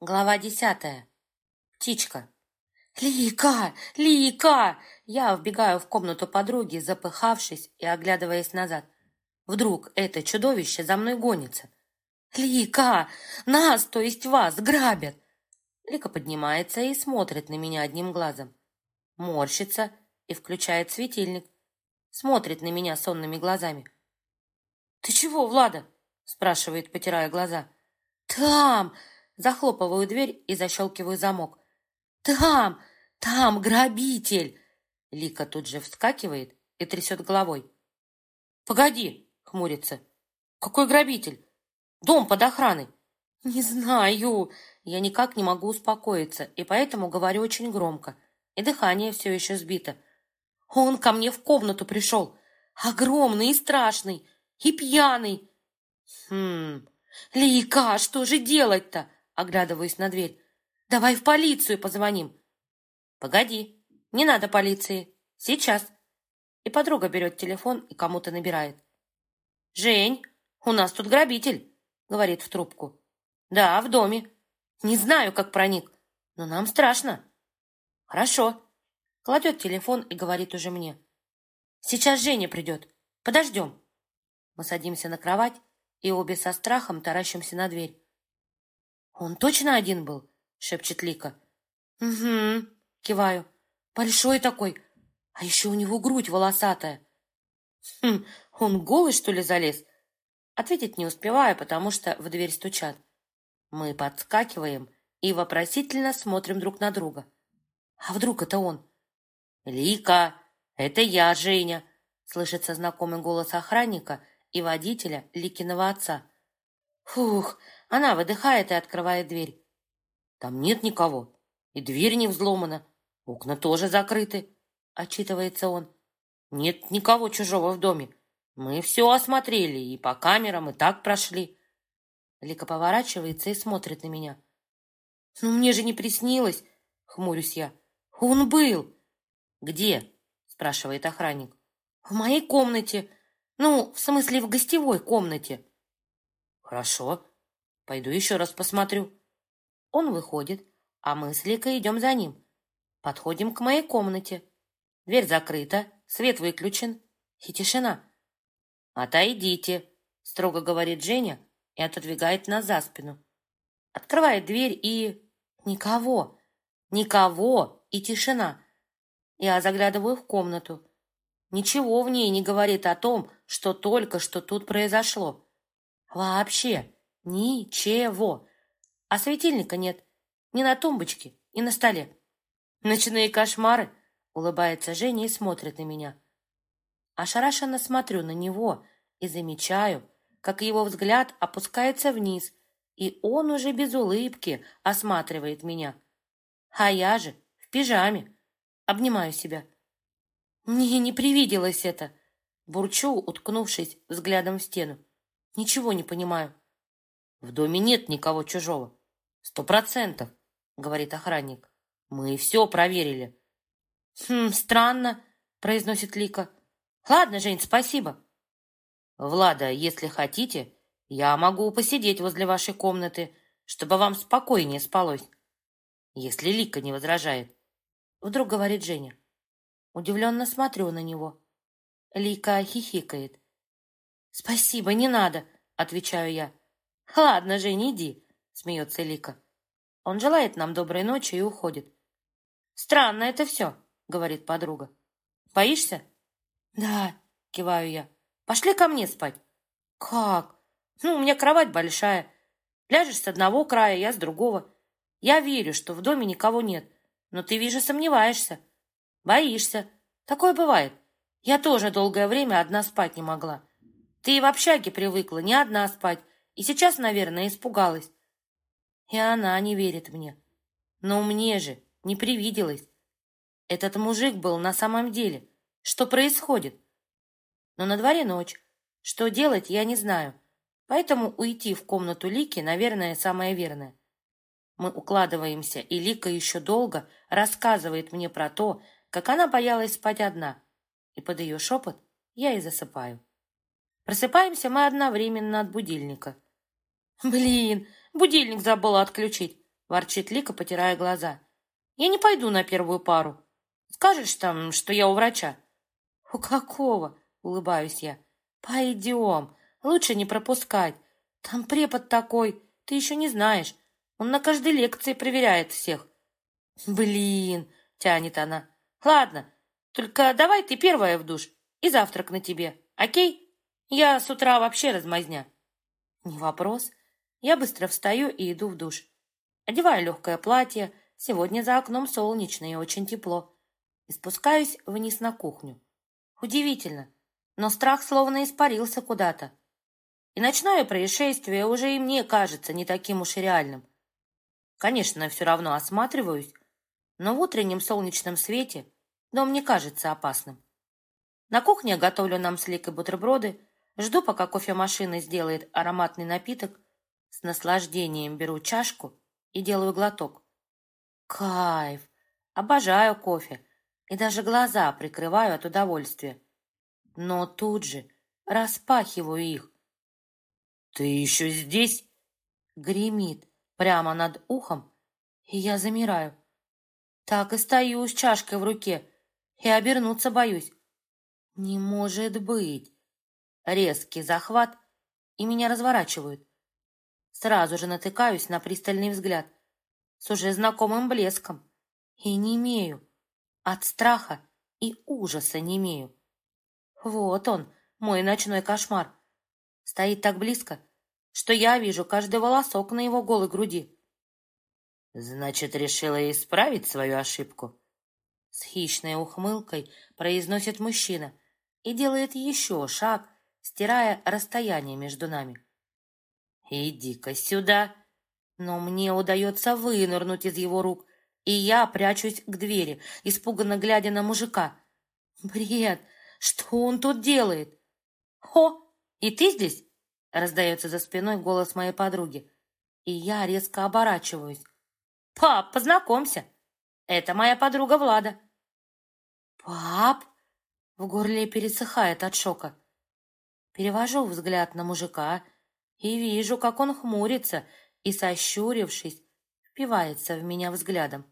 Глава десятая. Птичка. «Лика! Лика!» Я вбегаю в комнату подруги, запыхавшись и оглядываясь назад. Вдруг это чудовище за мной гонится. «Лика! Нас, то есть вас, грабят!» Лика поднимается и смотрит на меня одним глазом. Морщится и включает светильник. Смотрит на меня сонными глазами. «Ты чего, Влада?» спрашивает, потирая глаза. «Там!» Захлопываю дверь и защелкиваю замок. «Там! Там грабитель!» Лика тут же вскакивает и трясет головой. «Погоди!» — хмурится. «Какой грабитель? Дом под охраной!» «Не знаю!» Я никак не могу успокоиться, и поэтому говорю очень громко. И дыхание все еще сбито. «Он ко мне в комнату пришел! Огромный и страшный! И пьяный!» «Хм... Лика, что же делать-то?» Оглядываясь на дверь. «Давай в полицию позвоним». «Погоди, не надо полиции. Сейчас». И подруга берет телефон и кому-то набирает. «Жень, у нас тут грабитель», — говорит в трубку. «Да, в доме. Не знаю, как проник, но нам страшно». «Хорошо». Кладет телефон и говорит уже мне. «Сейчас Женя придет. Подождем». Мы садимся на кровать и обе со страхом таращимся на дверь. «Он точно один был?» — шепчет Лика. «Угу», — киваю. «Большой такой, а еще у него грудь волосатая». «Хм, он голый, что ли, залез?» Ответить не успеваю, потому что в дверь стучат. Мы подскакиваем и вопросительно смотрим друг на друга. «А вдруг это он?» «Лика, это я, Женя!» Слышится знакомый голос охранника и водителя Ликиного отца. «Фух, она выдыхает и открывает дверь. Там нет никого. И дверь не взломана. Окна тоже закрыты, отчитывается он. Нет никого чужого в доме. Мы все осмотрели и по камерам, и так прошли. Лика поворачивается и смотрит на меня. «Ну, мне же не приснилось!» — хмурюсь я. «Он был!» «Где?» — спрашивает охранник. «В моей комнате. Ну, в смысле, в гостевой комнате». «Хорошо. Пойду еще раз посмотрю. Он выходит, а мы с Ликой идем за ним. Подходим к моей комнате. Дверь закрыта, свет выключен и тишина. «Отойдите», — строго говорит Женя и отодвигает нас за спину. Открывает дверь и... Никого, никого и тишина. Я заглядываю в комнату. Ничего в ней не говорит о том, что только что тут произошло. Вообще. Ничего. А светильника нет. Ни на тумбочке, ни на столе. Ночные кошмары, улыбается Женя и смотрит на меня. Ошарашенно смотрю на него и замечаю, как его взгляд опускается вниз, и он уже без улыбки осматривает меня. А я же в пижаме. Обнимаю себя. Мне не привиделось это. Бурчу, уткнувшись взглядом в стену. Ничего не понимаю. В доме нет никого чужого. Сто процентов, говорит охранник. Мы все проверили. Хм, странно, произносит Лика. Ладно, Жень, спасибо. Влада, если хотите, я могу посидеть возле вашей комнаты, чтобы вам спокойнее спалось. Если Лика не возражает. Вдруг говорит Женя. Удивленно смотрю на него. Лика хихикает. «Спасибо, не надо», — отвечаю я. «Ладно, Жень, иди», — смеется Лика. Он желает нам доброй ночи и уходит. «Странно это все», — говорит подруга. «Боишься?» «Да», — киваю я. «Пошли ко мне спать». «Как?» «Ну, у меня кровать большая. Ляжешь с одного края, я с другого. Я верю, что в доме никого нет, но ты, вижу, сомневаешься. Боишься. Такое бывает. Я тоже долгое время одна спать не могла. Ты и в общаге привыкла не одна спать, и сейчас, наверное, испугалась. И она не верит мне. Но мне же не привиделось. Этот мужик был на самом деле. Что происходит? Но на дворе ночь. Что делать, я не знаю. Поэтому уйти в комнату Лики, наверное, самое верное. Мы укладываемся, и Лика еще долго рассказывает мне про то, как она боялась спать одна. И под ее шепот я и засыпаю. Просыпаемся мы одновременно от будильника. Блин, будильник забыла отключить. ворчит Лика, потирая глаза. «Я не пойду на первую пару. Скажешь там, что я у врача?» «У какого?» — улыбаюсь я. «Пойдем. Лучше не пропускать. Там препод такой, ты еще не знаешь. Он на каждой лекции проверяет всех». «Блин!» — тянет она. «Ладно, только давай ты первая в душ, и завтрак на тебе, окей? Я с утра вообще размазня». «Не вопрос. Я быстро встаю и иду в душ. Одеваю легкое платье. Сегодня за окном солнечно и очень тепло. И спускаюсь вниз на кухню. Удивительно, но страх словно испарился куда-то. И ночное происшествие уже и мне кажется не таким уж и реальным. Конечно, все равно осматриваюсь, но в утреннем солнечном свете дом не кажется опасным. На кухне готовлю нам с Ликой бутерброды, жду, пока кофемашина сделает ароматный напиток, с наслаждением беру чашку и делаю глоток. Кайф! Обожаю кофе и даже глаза прикрываю от удовольствия. Но тут же распахиваю их. «Ты еще здесь?» Гремит прямо над ухом, и я замираю. Так и стою с чашкой в руке, и обернуться боюсь. Не может быть! Резкий захват, и меня разворачивают. Сразу же натыкаюсь на пристальный взгляд с уже знакомым блеском и не имею от страха и ужаса не имею. Вот он, мой ночной кошмар. Стоит так близко, что я вижу каждый волосок на его голой груди. «Значит, решила исправить свою ошибку?» С хищной ухмылкой произносит мужчина и делает еще шаг, стирая расстояние между нами. «Иди-ка сюда!» Но мне удается вынырнуть из его рук, и я прячусь к двери, испуганно глядя на мужика. «Бред! Что он тут делает?» «О, и ты здесь?» — раздается за спиной голос моей подруги, и я резко оборачиваюсь. «Пап, познакомься. Это моя подруга Влада». «Пап?» В горле пересыхает от шока. Перевожу взгляд на мужика и вижу, как он хмурится и, сощурившись, впивается в меня взглядом.